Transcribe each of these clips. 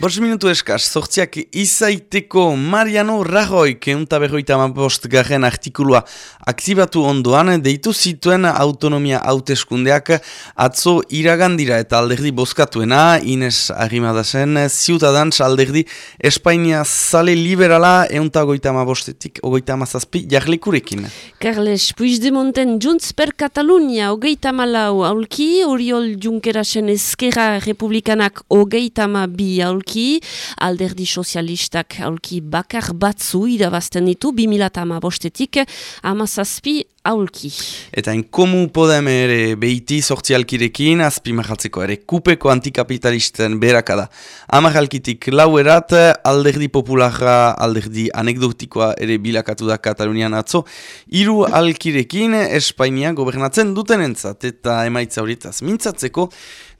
Bos minutu eskaz, sortziak izaiteko Mariano Rajoy, keunta berroita amabost garen artikulua aktibatu ondoan, deitu zituen autonomia hauteskundeak atzo iragandira eta alderdi boskatuena, Ines Arimadasen, ziutadantz alderdi Espainia zale liberala eunta goita amabostetik, ogoita amazazpi, jarlikurekin. Carles Puigdemonten Junts per Catalunya, ogeita malau aulki, Oriol Junkerasen Ezkerra Republikanak ogeita bi aulki, aulki, alderdi sozialistak aulki bakar batzu irabazten ditu, 2000 bostetik, amazazpi aulki. Eta en komu podem ere behiti sortzi alkirekin, azpi mahaltzeko ere kupeko antikapitalisten berakada. Amahalkitik lauerat, alderdi populara, alderdi anekdotikoa ere bilakatu da Katalunian atzo, hiru alkirekin Espainia gobernatzen duten entzat, eta emaitza horietaz mintzatzeko,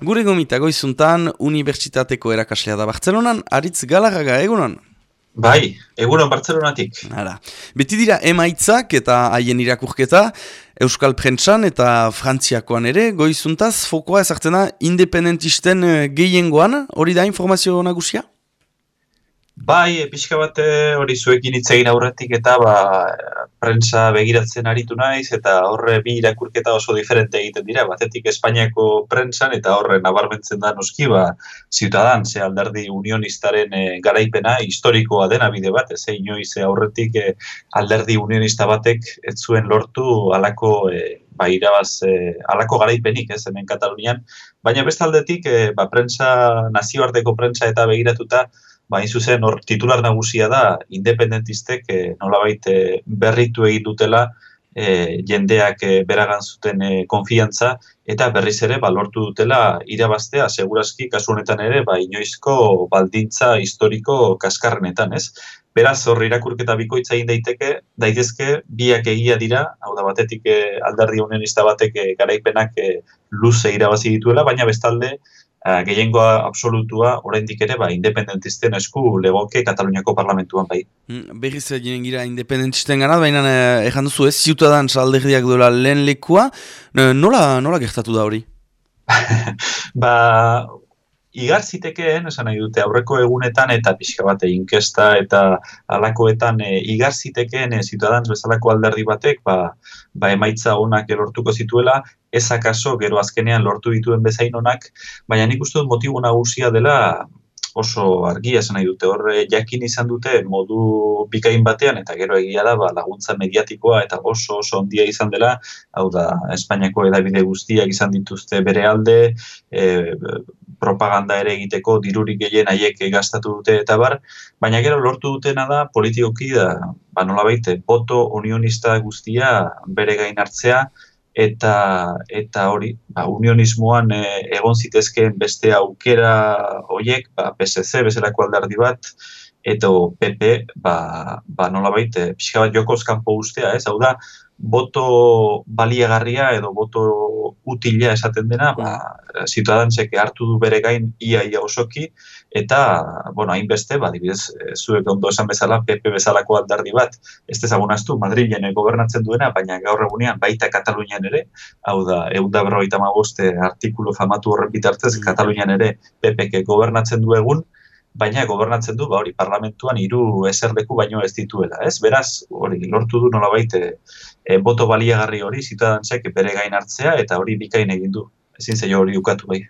gure gomita goizuntan, Unibertsitateko erakaslea da Bartzelonan, aritz galarraga egunon. Bai, egunon Bartzelonatik. Hala. Beti dira emaitzak eta haien irakurketa, Euskal Prentsan eta Frantziakoan ere, goizuntaz, fokoa ezartzena independentisten eh, gehiengoan, hori da informazio nagusia? Bai, pixka bat eh, hori zuekin hitz egin aurretik eta ba, prensa begiratzen aritu naiz eta horre bi irakurketa oso diferente egiten dira. Batetik Espainiako prensan eta horre nabarmentzen da noski ba, ziutadan, ze alderdi unionistaren e, garaipena historikoa dena bide bat, ez inoiz aurretik e, alderdi unionista batek ez zuen lortu alako e, ba, irabaz, e, alako garaipenik ez hemen Katalunian. Baina bestaldetik, e, ba, prensa, nazioarteko prensa eta begiratuta, ba, zuzen, hor titular nagusia da, independentistek e, nolabait berritu egin dutela e, jendeak e, beragan zuten e, konfiantza, eta berriz ere ba, lortu dutela irabaztea, segurazki, kasu honetan ere, ba, inoizko baldintza historiko kaskarrenetan, ez? Beraz, hor irakurketa bikoitza egin daiteke, daitezke biak egia dira, hau da batetik e, alderdi unionista batek e, garaipenak e, luze irabazi dituela, baina bestalde, uh, gehiengoa absolutua oraindik ere ba independentisten esku legoke Kataluniako parlamentuan bai. Mm, berriz egin gira independentisten gana, baina eh, ejan duzu ez, ziutadan salderdiak dola lehen lekua, nola, nola gertatu da hori? ba, igar zitekeen, esan nahi dute, aurreko egunetan eta pixka bate inkesta eta alakoetan e, igar zitekeen e, bezalako alderdi batek, ba, ba emaitza onak elortuko zituela, ez akaso gero azkenean lortu dituen bezain onak, baina nik uste dut motibo nagusia dela oso argia esan nahi dute. Horre jakin izan dute modu bikain batean eta gero egia da ba, laguntza mediatikoa eta oso oso ondia izan dela. Hau da Espainiako edabide guztiak izan dituzte bere alde e, propaganda ere egiteko dirurik gehien haiek gastatu dute eta bar, baina gero lortu dutena da politikoki da ba nolabait boto unionista guztia bere gain hartzea eta eta hori ba, unionismoan e, egon zitezkeen beste aukera hoiek ba, PSC bezalako aldardi bat eta PP ba, ba nolabait e, pixka bat jokoz kanpo ustea ez? Hau da boto baliagarria edo boto utila esaten dena, ba, zituadantzek hartu du bere gain ia ia osoki, eta, bueno, hainbeste, ba, dibidez, eh, zuek ondo esan bezala, PP bezalako aldardi bat, ez dezagunaztu, Madrilen gobernatzen duena, baina gaur egunean baita Katalunian ere, hau da, egun da berroita magoste artikulu famatu horren bitartez, mm. Katalunian ere PPK gobernatzen du egun, baina gobernatzen du, ba hori, parlamentuan hiru eserleku baino ez dituela, ez? Beraz, hori, lortu du nolabait e, boto baliagarri hori zitadantzek bere gain hartzea eta hori bikain egin du. Ezin zaio hori ukatu bai.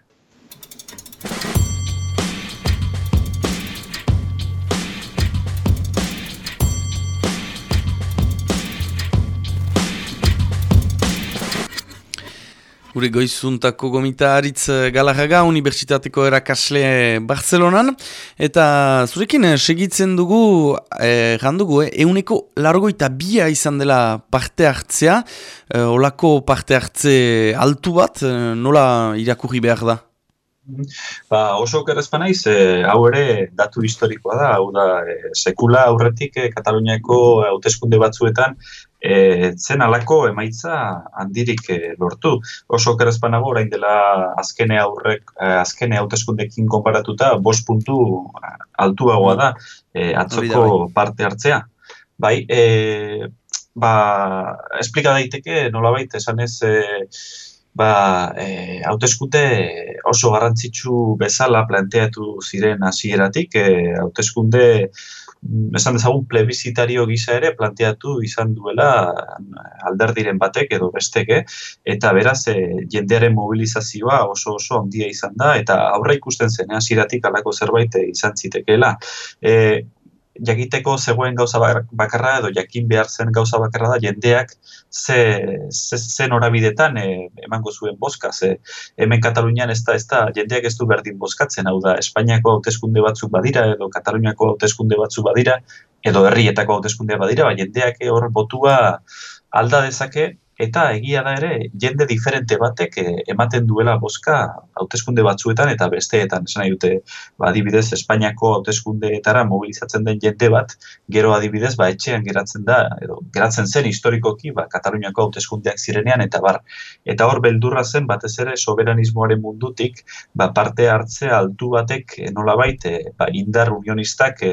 Gure goizuntako gomita aritz eh, galarraga, Unibertsitateko erakasle Barcelonan. Eta zurekin eh, segitzen dugu, eh, jandugu, eh, euneko largoita bia izan dela parte hartzea. Eh, olako parte hartze altu bat, eh, nola irakurri behar da? Ba, oso kerrezpa naiz, e, hau ere datu historikoa da, hau da, e, sekula aurretik e, Kataluniako hauteskunde batzuetan e, zen alako emaitza handirik e, lortu. Oso kerrezpa nago, orain dela azkene aurrek, e, azkene hauteskundekin konparatuta, bost puntu altuagoa da, e, atzoko bai. parte hartzea. Bai, e, ba, esplika daiteke, nolabait, esan ez, e, ba, e, hauteskunde oso garrantzitsu bezala planteatu ziren hasieratik, e, hauteskunde Mm, esan dezagun plebizitario gisa ere planteatu izan duela alderdiren batek edo besteke eta beraz e, jendearen mobilizazioa oso oso handia izan da eta aurre ikusten zen hasieratik alako zerbait izan zitekeela. E, jakiteko zegoen gauza bakarra edo jakin behar zen gauza bakarra da jendeak ze, ze, ze norabidetan e, emango zuen boska. Ze, hemen Katalunian ez da, ez da jendeak ez du berdin boskatzen, hau da Espainiako hauteskunde batzuk badira edo Kataluniako hauteskunde batzuk badira edo herrietako hauteskunde badira, ba, jendeak hor botua alda dezake eta egia da ere jende diferente batek eh, ematen duela boska hauteskunde batzuetan eta besteetan. Esan nahi dute ba adibidez Espainiako hauteskundeetara mobilizatzen den jende bat gero adibidez ba etxean geratzen da edo geratzen zen historikoki ba Kataluniako hauteskundeak zirenean eta bar. Eta hor beldurra zen batez ere soberanismoaren mundutik ba parte hartze altu batek eh, nolabait e, ba indar unionistak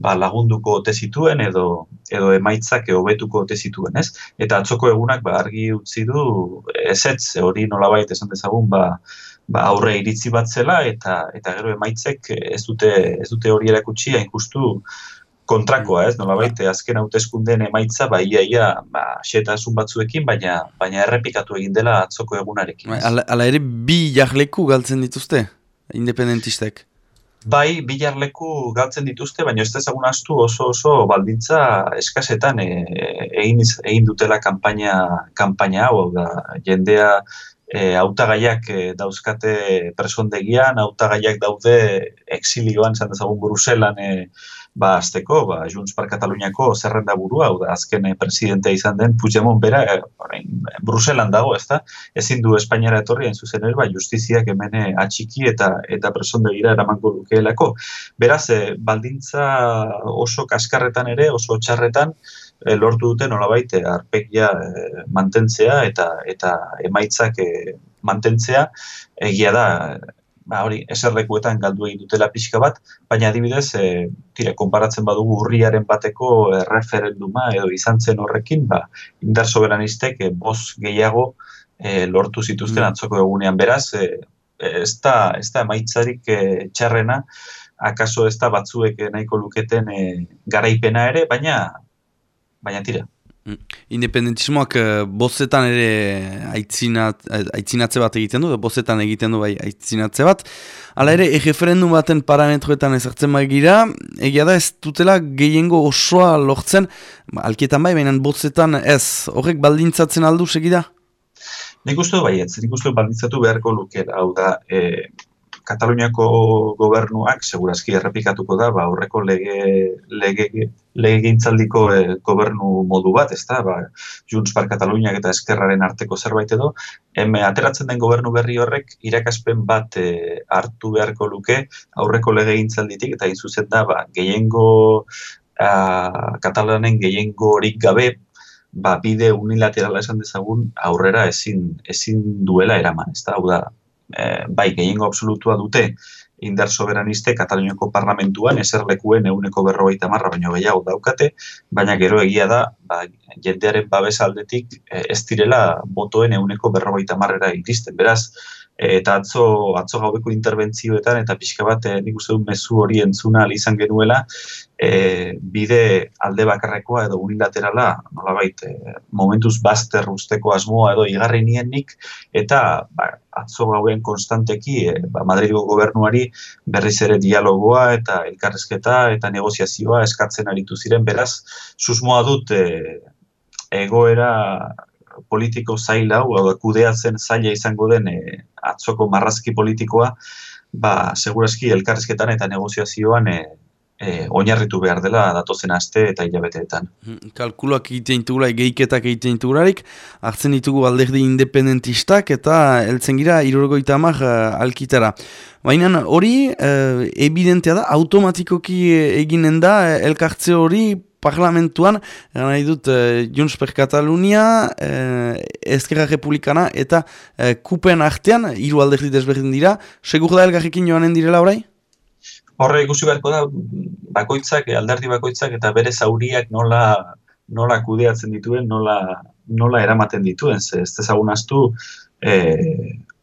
ba, lagunduko ote zituen edo edo emaitzak hobetuko ote zituen, ez? Eta atzoko egunak ba argi utzi du ezetz hori nolabait esan dezagun ba ba aurre iritzi bat zela eta eta gero emaitzek ez dute ez dute hori erakutsi hain justu kontrakoa, ez? Nolabait azken hauteskundeen emaitza ba ia ia ba xetasun batzuekin, baina baina errepikatu egin dela atzoko egunarekin. Hala ere bi jarleku galtzen dituzte independentistek. Bai, bilarleku galtzen dituzte, baina ez dezagun astu oso oso baldintza eskasetan e, egin, egin dutela kanpaina kanpaina hau. Da jendea e, autagaiak e, dauzkate presondegian, autagaiak daude exilioan, zan dezagun Bruselan e, ba azteko, ba Junts per Kataluniako zerrenda burua, hau da azken eh, presidentea izan den Puigdemont bera, eh, orain Bruselan dago, ezta? Ezin du Espainiara etorri en zuzen ere, ba justiziak hemen eh, atxiki eta eta presondegira eramango lukeelako. Beraz, baldintza oso kaskarretan ere, oso txarretan lortu dute nolabait arpegia mantentzea eta eta emaitzak mantentzea egia da ba hori eserlekuetan galdu egin dutela pixka bat, baina adibidez, e, tira, konparatzen badugu urriaren bateko e, referenduma edo izan zen horrekin, ba, indar soberanistek e, boz gehiago e, lortu zituzten mm. atzoko egunean. Beraz, e, ez da, ez da maitzarik e, txarrena, akaso ez da batzuek nahiko luketen e, garaipena ere, baina, baina tira. Independentismoak uh, bozetan ere aitzinat, aitzinatze bat egiten du, bozetan egiten du bai aitzinatze bat. Hala ere, e-referendum baten parametroetan ezartzen gira, egia da ez dutela gehiengo osoa lortzen, ba, alkietan bai, baina bozetan ez, horrek baldintzatzen aldu segida? Nik uste bai ez, nik uste baldintzatu beharko lukera, hau da, e, Kataluniako gobernuak segurazki errepikatuko da ba aurreko lege lege legegintzaldiko e, gobernu modu bat, ezta? Ba Junts per Kataluniak eta Eskerraren arteko zerbait edo em ateratzen den gobernu berri horrek irakaspen bat e, hartu beharko luke aurreko legegintzalditik eta zuzen da ba gehiengo Katalanen gehiengo horik gabe ba bide unilaterala esan dezagun aurrera ezin ezin duela eraman, ezta? Hau da, e, bai gehiengo absolutua dute indar soberaniste Kataluniako parlamentuan eserlekuen euneko berrogeita marra baino gehiago daukate, baina gero egia da ba, jendearen babes aldetik e, ez direla botoen euneko berrogeita marrera iristen. Beraz, eta atzo atzo gaueko interbentzioetan eta pixka bat e, nik uste dut mezu hori entzuna izan genuela e, bide alde bakarrekoa edo unilaterala nolabait e, momentuz bazter usteko asmoa edo igarri nienik eta ba, atzo gauen konstanteki e, ba, Madridgo gobernuari berriz ere dialogoa eta elkarrezketa eta negoziazioa eskatzen aritu ziren. Beraz susmoa dut e, egoera politiko zaila, hau kudeatzen zaila izango den e, atzoko marrazki politikoa, ba, segurazki elkarrizketan eta negoziazioan e, e, oinarritu behar dela datozen aste eta hilabeteetan. Hmm, kalkuloak egiten ditugula, geiketak egiten ditugularik, hartzen ditugu alderdi independentistak eta heltzen gira irurgoita amak alkitara. Baina hori, e, evidentea da, automatikoki eginen da, elkartze hori parlamentuan, nahi dut, e, Junts per Katalunia, e, Republikana eta e, Kupen artean, hiru alderdi desberdin dira, segur da elgarrekin joanen direla orai? Horre ikusi beharko da, bakoitzak, alderdi bakoitzak eta bere zauriak nola, nola kudeatzen dituen, nola, nola eramaten dituen, ze ez dezagun astu, e,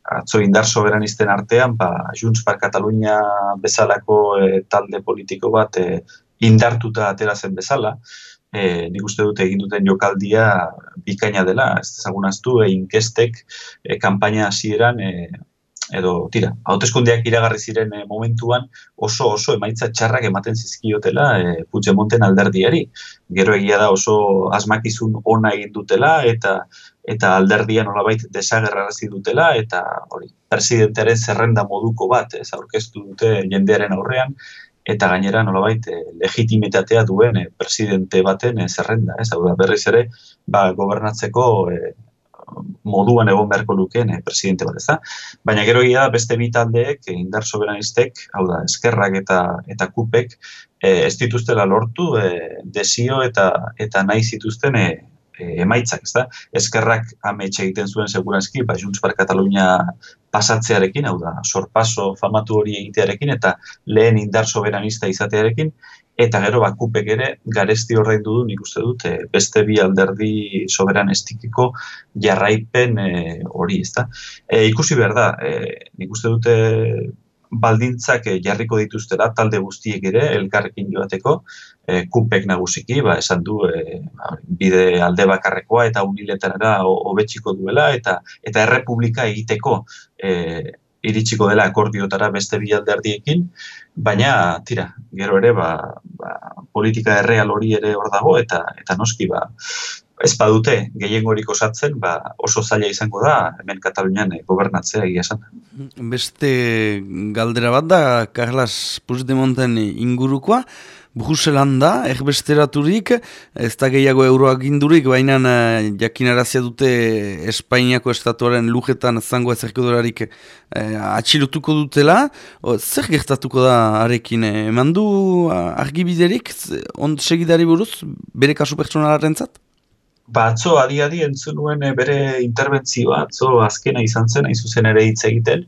atzo indar soberanisten artean, ba, Junts per Catalunya bezalako e, talde politiko bat e, indartuta atera zen bezala, e, nik uste dute egin duten jokaldia bikaina dela, ez ezagunaztu, e, inkestek e, kampaina hasieran e, edo tira, hauteskundeak iragarri ziren e, momentuan oso oso emaitza txarrak ematen zizkiotela e, Puigdemonten alderdiari. Gero egia da oso asmakizun ona egin dutela eta eta alderdia nolabait desagerrarazi dutela eta hori presidentearen zerrenda moduko bat ez aurkeztu dute jendearen aurrean eta gainera nolabait e, legitimitatea duen e, presidente baten e, zerrenda, ez? Hau da, berriz ere, ba, gobernatzeko moduan egon beharko lukeen eh, presidente bat, ezta? Baina gero egia beste bi taldeek, eh, indar soberanistek, hau da, eskerrak eta eta kupek, eh, ez dituztela lortu eh, desio eta eta nahi zituzten eh, emaitzak, ezta? Eskerrak ametxe egiten zuen segurazki, ba, Junts per Catalunya pasatzearekin, hau da, sorpaso famatu hori egitearekin, eta lehen indar soberanista izatearekin, eta gero bakupek ere garesti horrein du nik uste dut e, beste bi alderdi soberan estikiko jarraipen e, hori, ezta. E, ikusi behar da, e, nik uste dute baldintzak jarriko dituztera talde guztiek ere elkarrekin joateko e, kupek nagusiki, ba, esan du e, bide alde bakarrekoa eta uniletarara hobetsiko duela eta eta errepublika egiteko e, iritsiko dela akordiotara beste bi alderdiekin, baina tira, gero ere ba, ba, politika erreal hori ere hor dago eta eta noski ba ez badute gehiengorik osatzen, ba, oso zaila izango da hemen Katalunian eh, gobernatzea egia esan. Beste galdera bat da Carlos Puigdemonten ingurukoa, Bruselan da, erbesteraturik, ez da gehiago euroak gindurik, baina uh, jakinarazia dute Espainiako estatuaren lujetan zango ezerkodorarik uh, atxilutuko dutela. O, zer gertatuko da arekin? Eman du argibiderik, on segidari buruz, bere kasu pertsonalaren zat? Ba, atzo, adi-adi entzun nuen eh, bere interbentzioa, atzo azkena izan zen, hain zuzen ere hitz egiten,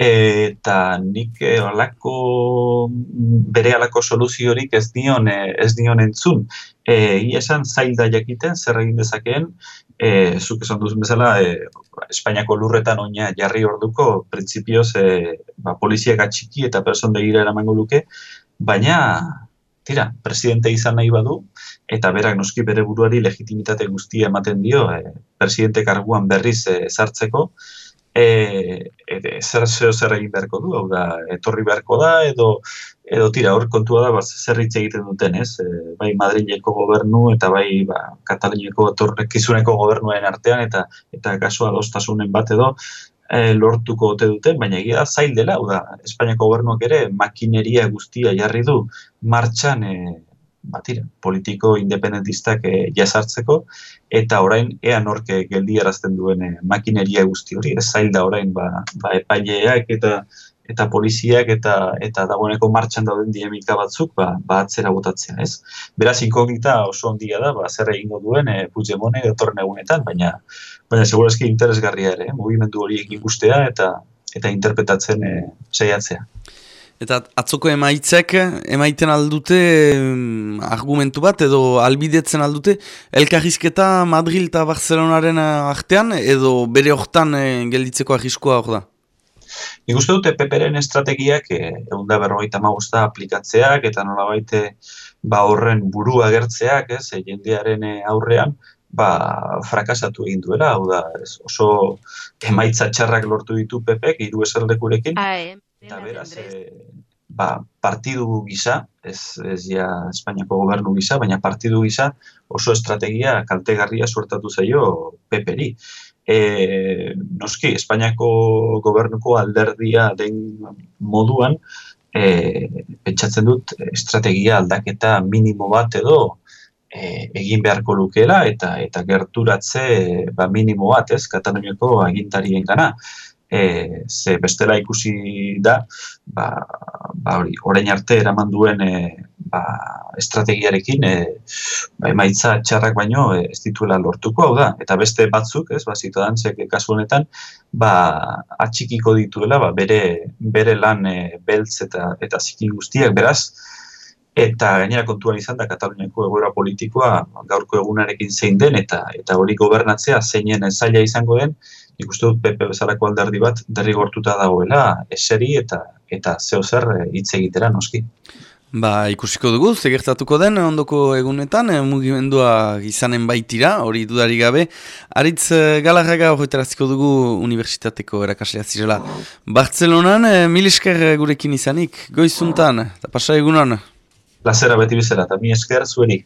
eta nik eh, alako, bere alako soluziorik ez dion, eh, ez dion entzun. E, esan zail da jakiten, zer egin dezakeen, e, zuk esan duzun bezala, e, Espainiako lurretan oina jarri orduko, printzipioz, e, ba, poliziak atxiki eta person begira eramango luke, baina, tira, presidente izan nahi badu, eta berak noski bere buruari legitimitate guztia ematen dio, e, presidente karguan berriz e, zartzeko, e, e, zer zeo zer egin beharko du, hau da, etorri beharko da, edo, edo tira, hor kontua da, ba, hitz egiten duten, ez? E, bai Madrileko gobernu eta bai ba, Kataliniako etorrekizuneko gobernuen artean, eta eta kasu adostasunen bat edo, e, lortuko ote duten, baina egia zail dela, da, Espainiako gobernuak ere makineria guztia jarri du martxan e, batira, politiko independentistak e, jasartzeko, eta orain ea norke geldi arazten duen eh, makineria guzti hori, ez zail da orain ba, ba epaileak eta eta poliziak eta eta dagoeneko martxan dauden dinamika batzuk ba, ba atzera botatzea, ez? Beraz inkognita oso ondia da, ba zer egingo duen e, Puigdemont datorren egunetan, baina baina segurazki interesgarria ere, eh? mugimendu horiek ikustea eta eta interpretatzen e, saiatzea. Eta atzoko emaitzek, emaiten aldute argumentu bat, edo albidetzen aldute, elkarrizketa Madrid eta Barcelonaren artean, edo bere hortan eh, gelditzeko arriskoa hor da? Nik uste dute peperen estrategiak, eh, egun da berrogeita magusta aplikatzeak, eta nola baite ba horren buru agertzeak, ez, eh, jendearen aurrean, ba, frakasatu egin duela, hau da, oso emaitza txarrak lortu ditu pepek, hiru eserdekurekin, Eta beraz, e, ba, partidu gisa, ez, ez ja Espainiako gobernu gisa, baina partidu gisa oso estrategia kaltegarria suertatu zaio peperi. E, noski, Espainiako gobernuko alderdia den moduan, e, pentsatzen dut estrategia aldaketa minimo bat edo e, egin beharko lukela eta eta gerturatze ba, minimo bat, ez, Kataluniako agintarien gana e, ze bestela ikusi da, ba, ba hori, orain arte eraman duen e, ba, estrategiarekin e, ba, emaitza txarrak baino e, ez dituela lortuko, hau da, eta beste batzuk, ez, ba, zitodantzek kasu honetan, ba, atxikiko dituela, ba, bere, bere lan e, beltz eta, eta zikin guztiak, beraz, eta gainera kontuan izan da Kataluniako egoera politikoa gaurko egunarekin zein den eta eta hori gobernatzea zeinen zaila izango den nik uste dut PP bezalako alderdi bat derrigortuta dagoela eseri eta eta zeo zer hitz egitera noski. Ba, ikusiko dugu, zegertatuko den, ondoko egunetan, eh, mugimendua izanen baitira, hori dudari gabe. Aritz eh, galarraga horretaraziko dugu Universitateko erakaslea zirela. Bartzelonan, eh, mil esker gurekin izanik, goizuntan, eta pasa egunan. Lazera beti bizera, eta mi esker zueri.